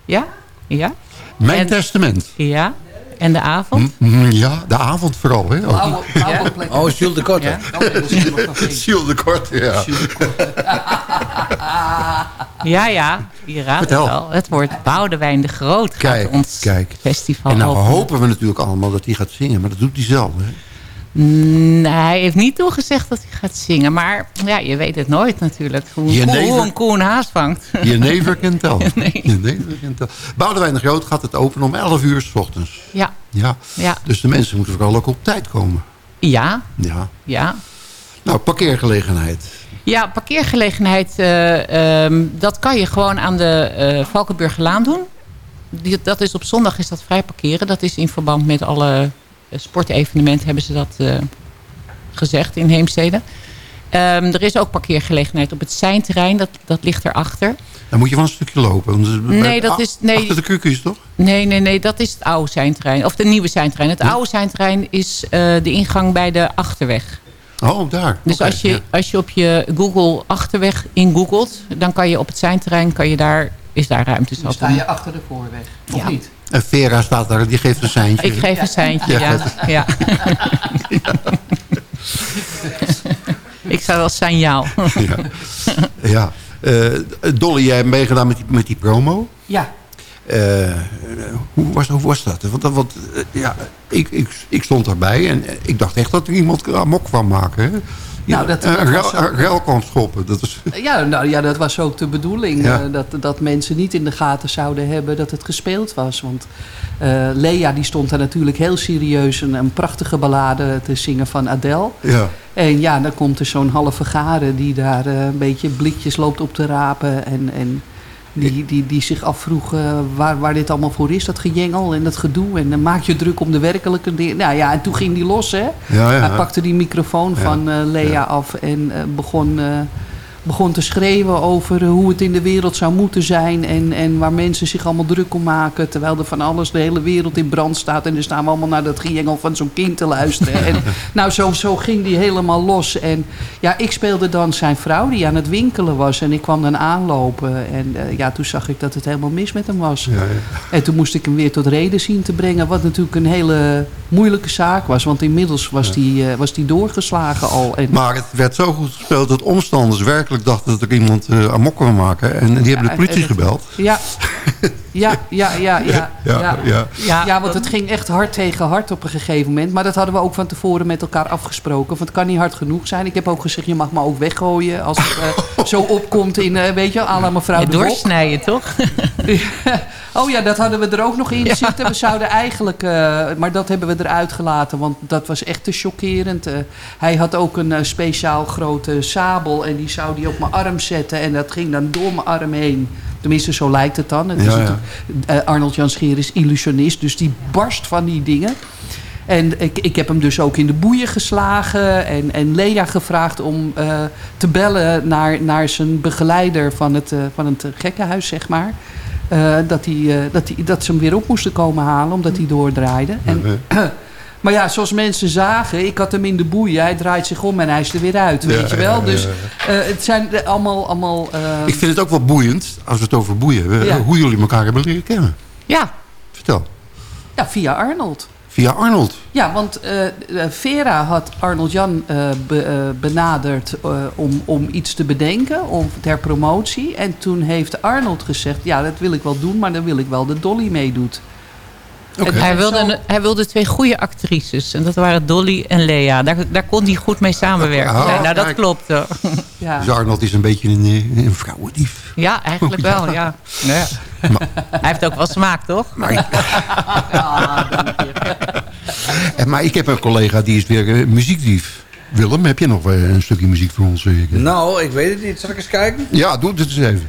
Ja? Ja? Mijn En- testament. Ja? En de avond? Mm, Ja, de avond vooral. Hè? ook. Oh, Jules de Korte. Jules de Kort, ja. Ja, ja. Je raadt Vertel. het al. Het wordt Boudewijn de Groot gaat Kijk, ons kijk. festival En nou openen. hopen we natuurlijk allemaal dat hij gaat zingen. Maar dat doet hij zelf. Hè? Mm, hij heeft niet toegezegd dat hij gaat zingen. Maar ja, je weet het nooit natuurlijk. Hoe, Je hoe, never- hoe een koe een haas vangt. Je never can tell. Nee. Je never can tell. Boudewijn de Groot gaat het openen om 11 uur s ochtends. Ja, Ja. ja, Dus de mensen moeten vooral ook op tijd komen. ja, Ja. ja. Nou, parkeergelegenheid. Ja, parkeergelegenheid, eh, ehm, dat kan je gewoon aan de eh Valkenburgerlaan doen. Die, dat is op zondag is dat vrij parkeren. Dat is in verband met alle eh, sportevenementen hebben ze dat eh, gezegd in Heemstede. Ehm, er is ook parkeergelegenheid op het Seinterrein. Dat, dat ligt erachter. Dan moet je wel een stukje lopen. Nee, dat is- nee. Achter de kukus, toch? Nee, nee, nee, dat is het oude Seinterrein. Of de nieuwe Seinterrein. Het oude Seinterrein is eh, de ingang bij de Achterweg. Oh, daar. Dus als, je, ja. als je op je Google Achterweg ingoogelt... dan kan je op het Seinterrein, kan je daar, is daar ruimte Dan sta je achter de voorweg. Of Ja. niet? En Vera staat daar, die geeft een seintje. Ik geef een seintje, Ja. ja. ja. ik zou wel signaal. Ja. ja. Eh, Dolly, jij hebt meegedaan met die, met die promo. Ja. Eh, hoe, was, hoe was dat? Want, want eh, ja, ik, ik, ik stond daarbij en eh, ik dacht echt dat er iemand amok kwam maken. Hè? Ja, Nou, dat- dat rel- rel kwam schoppen. Dat is, Ja, nou, ja, dat was ook de bedoeling. Ja. eh, dat, dat mensen niet in de gaten zouden hebben dat het gespeeld was. Want eh, Lea die stond daar natuurlijk heel serieus een, een prachtige ballade te zingen van Adele. ja. En ja, dan komt er zo'n halve garen die daar eh, een beetje blikjes loopt op te rapen. En, en die, die, die zich afvroeg waar, waar dit allemaal voor is, dat gejengel en dat gedoe. En dan maak je druk om de werkelijke dingen. Nou ja, en toen ging die los, hè. Ja, ja. Hij pakte die microfoon van eh, Lea af en eh, begon, eh, begon te schreeuwen over eh, hoe het in de wereld zou moeten zijn. En, en waar mensen zich allemaal druk om maken. Terwijl er van alles, de hele wereld in brand staat. En dan staan we allemaal naar dat gejengel van zo'n kind te luisteren. en, nou, zo, zo ging die helemaal los. En ja, ik speelde dan zijn vrouw die aan het winkelen was. En ik kwam dan aanlopen. En eh, ja, toen zag ik dat het helemaal mis met hem was. Ja, ja. En toen moest ik hem weer tot reden zien te brengen. Wat natuurlijk een hele moeilijke zaak was. Want inmiddels was die, eh, was die doorgeslagen al. En, Maar het werd zo goed gespeeld dat omstanders werkelijk dachten dat er iemand eh amok kwam maken. En die hebben de politie en gebeld. Ja, ja, ja, ja, ja. Ja, ja. Ja, Ja, want het ging echt hard tegen hard op een gegeven moment. Maar dat hadden we ook van tevoren met elkaar afgesproken. Want het kan niet hard genoeg zijn. Ik heb ook gezegd, je mag me ook weggooien als het eh, zo opkomt in, eh, weet je, à la mevrouw de doorsnijden, toch? Oh ja, dat hadden we er ook nog in zitten. We zouden eigenlijk, eh, maar dat hebben we eruit gelaten, want dat was echt te chockerend. Eh, hij had ook een eh, speciaal grote sabel en die zou die op mijn arm zetten en dat ging dan door mijn arm heen. Tenminste, zo lijkt het dan. Het is Ja, ja. eh, Arnold Jan Scheer is illusionist, dus die barst van die dingen. En ik, ik heb hem dus ook in de boeien geslagen. En, en Lea gevraagd om eh, te bellen naar, naar zijn begeleider van het, eh, van het gekkenhuis, zeg maar. Dat, die, dat, die, dat ze hem weer op moesten komen halen, omdat hij doordraaide. En, maar ja, zoals mensen zagen, ik had hem in de boeien. Hij draait zich om en hij is er weer uit, weet Ja, je wel. Dus eh, het zijn allemaal... allemaal eh, Ik vind het ook wel boeiend, als we het over boeien hebben, hoe jullie elkaar hebben leren kennen. Ja, Vertel. ja, via Arnold. Via Arnold. Ja, want eh, Vera had Arnold Jan be- benaderd om, om iets te bedenken om, ter promotie. En toen heeft Arnold gezegd, ja, dat wil ik wel doen, maar dan wil ik wel dat Dolly meedoet. Hij, wilde, een- hij wilde twee goede actrices. En dat waren Dolly en Lea. Daar, daar kon hij goed mee samenwerken. Ah, Ja, nou, dat kijk. klopt. hoor. Ja. Dus Arnold is een beetje een, eh, een vrouwendief. Ja, eigenlijk wel, ja. ja. Hij heeft ook wel smaak, toch? Maar ik, maar ik heb een collega die is weer eh, muziekdief. Willem, heb je nog eh, een stukje muziek voor ons? Nou, ik weet het niet. Zal ik eens kijken? Ja, doe het eens even.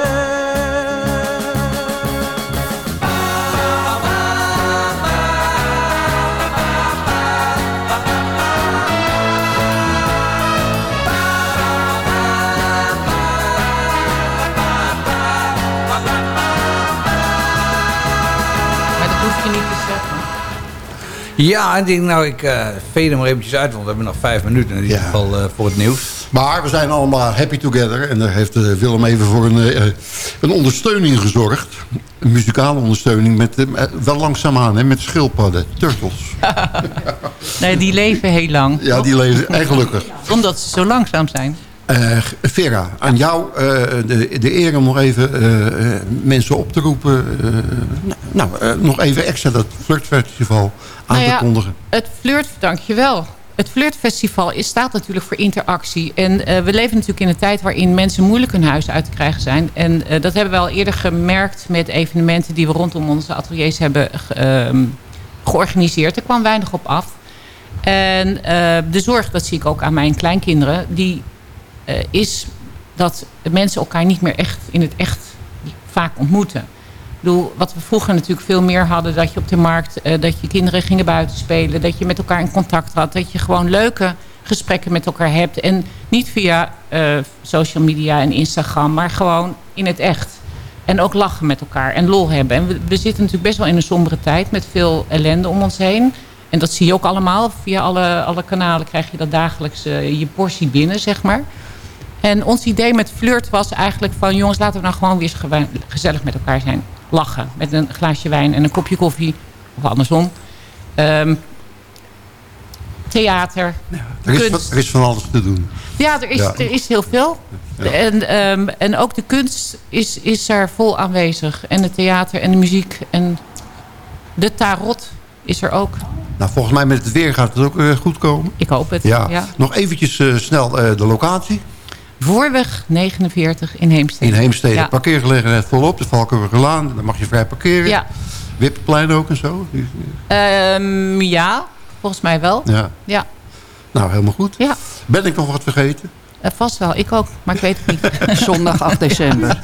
Ja, ik denk, nou, ik uh, veed hem er eventjes uit, want we hebben nog vijf minuten in ieder Ja. geval eh, voor het nieuws. Maar we zijn allemaal happy together. En daar heeft eh, Willem even voor een, eh, een ondersteuning gezorgd. Een muzikale ondersteuning. Met, eh, wel langzaamaan, hè, met schildpadden, turtles. Nee, die leven heel lang. Ja, die leven en gelukkig. Omdat ze zo langzaam zijn. Eh, Vera, aan jou eh, de, de eer om nog even eh, mensen op te roepen. nou, eh, nog even extra dat Flirtfestival aan Nou ja, te kondigen. Het Flirt, dankjewel. Het Flirtfestival is, staat natuurlijk voor interactie. En we leven natuurlijk in een tijd waarin mensen moeilijk hun huis uit te krijgen zijn. En dat hebben we al eerder gemerkt met evenementen die we rondom onze ateliers hebben ehm, georganiseerd. Er kwam weinig op af. En de zorg, dat zie ik ook aan mijn kleinkinderen, die is dat mensen elkaar niet meer echt in het echt vaak ontmoeten. Wat we vroeger natuurlijk veel meer hadden... dat je op de markt, eh, dat je kinderen gingen buiten spelen... dat je met elkaar in contact had... dat je gewoon leuke gesprekken met elkaar hebt. En niet via eh, social media en Instagram... maar gewoon in het echt. En ook lachen met elkaar en lol hebben. En we, zitten natuurlijk best wel in een sombere tijd... met veel ellende om ons heen. En dat zie je ook allemaal. Via alle, alle kanalen krijg je dat dagelijks eh, je portie binnen, zeg maar. En ons idee met flirt was eigenlijk van... jongens, laten we nou gewoon weer eens gezellig met elkaar zijn. Lachen met een glaasje wijn en een kopje koffie. Of andersom. Ehm, theater, Er is, van- er is van alles te doen. Ja, er is, Ja. Er is heel veel. Ja. En, ehm, en ook de kunst is, is er vol aanwezig. En het theater en de muziek. En de tarot is er ook. Nou, volgens mij met het weer gaat het ook goed komen. Ik hoop het. Ja. Ja. Nog eventjes eh, snel eh, de locatie. Voorweg 49 in Heemstede. In Heemstede. Ja. Parkeergelegenheid volop. De Valkenburger Laan. Daar mag je vrij parkeren. Ja. Wippenplein ook en zo. Ehm, ja, volgens mij wel. Ja. Ja, Nou, helemaal goed. ja. Ben ik nog wat vergeten? Eh, vast wel. Ik ook, maar ik weet het niet. Zondag 8 december.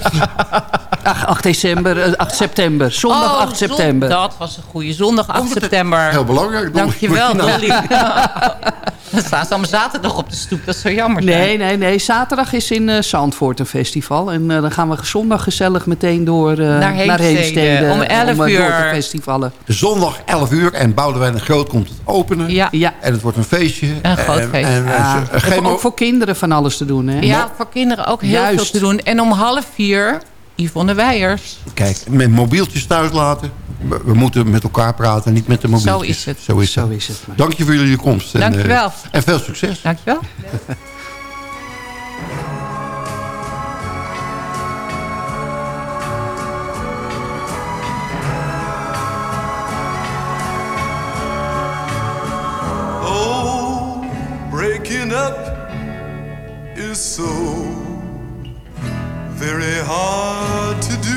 Ach, 8 december, eh, 8 september. Zondag Oh, 8 september. zon- dat was een goede. Zondag 8 Oh, dat- september. Heel belangrijk. Dolly. Dankjewel, Dolly. Dan staan ze allemaal zaterdag op de stoep. Dat is zo jammer. zijn. Nee, nee, nee. Zaterdag is in eh, Zandvoort een festival. En eh, dan gaan we zondag gezellig meteen door eh, Naar Heemstede. Om 11 om, eh, door uur. festivalen. Zondag 11 uur en Boudewijn de Groot komt het openen. Ja. Ja. En het wordt een feestje. Een groot En- feest. En, en Ja, ze- ook voor kinderen van alles te doen, hè? Ja, voor kinderen ook heel Juist. veel te doen. En om half vier, Yvonne Weijers. Kijk, met mobieltjes thuis laten. We, moeten met elkaar praten, niet met de mobieltjes. Zo is het. Zo is, Zo het. is het maar. Dank je voor jullie komst. En, Dankjewel. eh, en veel succes. Dankjewel. Oh, breaking up is so very hard to do.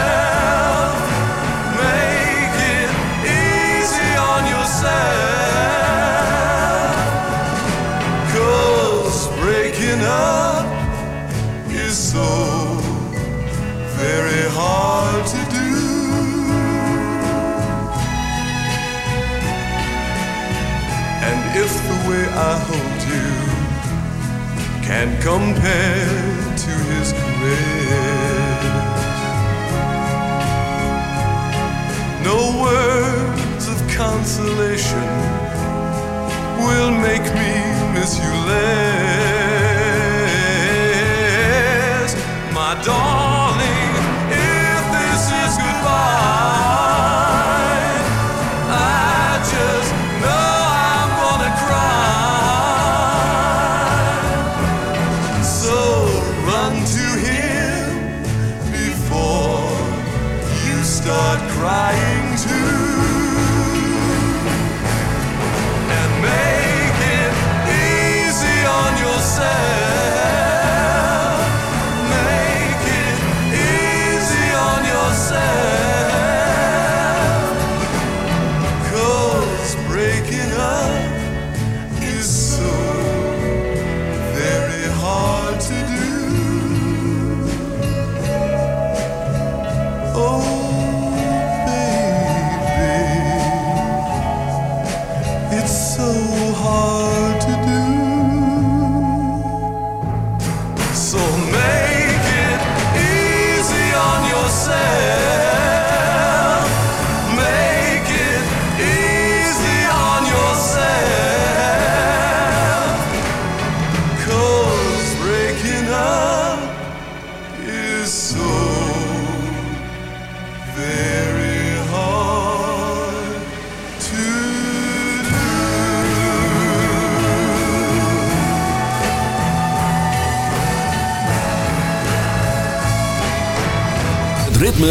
Cause breaking up is so very hard to do. And if the way I hold you can compare to his caress, no words consolation